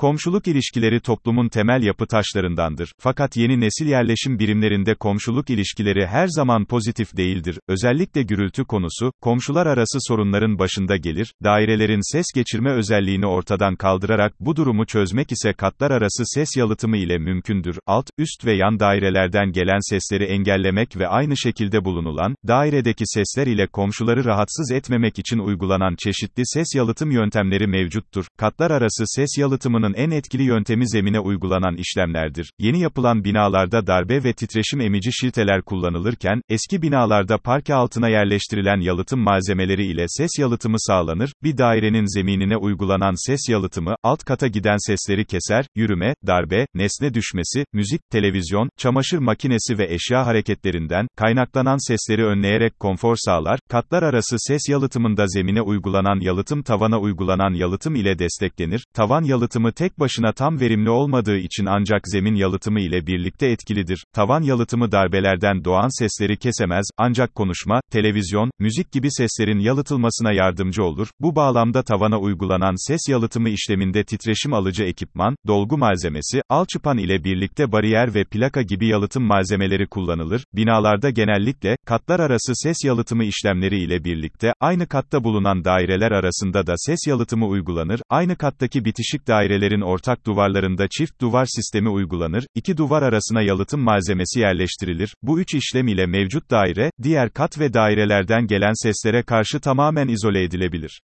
Komşuluk ilişkileri toplumun temel yapı taşlarındandır. Fakat yeni nesil yerleşim birimlerinde komşuluk ilişkileri her zaman pozitif değildir. Özellikle gürültü konusu, komşular arası sorunların başında gelir. Dairelerin ses geçirme özelliğini ortadan kaldırarak bu durumu çözmek ise katlar arası ses yalıtımı ile mümkündür. Alt, üst ve yan dairelerden gelen sesleri engellemek ve aynı şekilde bulunulan, dairedeki sesler ile komşuları rahatsız etmemek için uygulanan çeşitli ses yalıtım yöntemleri mevcuttur. Katlar arası ses yalıtımının en etkili yöntemi zemine uygulanan işlemlerdir. Yeni yapılan binalarda darbe ve titreşim emici şilteler kullanılırken, eski binalarda parke altına yerleştirilen yalıtım malzemeleri ile ses yalıtımı sağlanır. Bir dairenin zeminine uygulanan ses yalıtımı, alt kata giden sesleri keser, yürüme, darbe, nesne düşmesi, müzik, televizyon, çamaşır makinesi ve eşya hareketlerinden, kaynaklanan sesleri önleyerek konfor sağlar. Katlar arası ses yalıtımında zemine uygulanan yalıtım tavana uygulanan yalıtım ile desteklenir. Tavan yalıtımı tek başına tam verimli olmadığı için ancak zemin yalıtımı ile birlikte etkilidir. Tavan yalıtımı darbelerden doğan sesleri kesemez, ancak konuşma, televizyon, müzik gibi seslerin yalıtılmasına yardımcı olur. Bu bağlamda tavana uygulanan ses yalıtımı işleminde titreşim alıcı ekipman, dolgu malzemesi, alçıpan ile birlikte bariyer ve plaka gibi yalıtım malzemeleri kullanılır. Binalarda genellikle, katlar arası ses yalıtımı işlemleri ile birlikte, aynı katta bulunan daireler arasında da ses yalıtımı uygulanır. Aynı kattaki bitişik dairelerin ortak duvarlarında çift duvar sistemi uygulanır. İki duvar arasına yalıtım malzemesi yerleştirilir. Bu üç işlem ile mevcut daire, diğer kat ve dairelerden gelen seslere karşı tamamen izole edilebilir.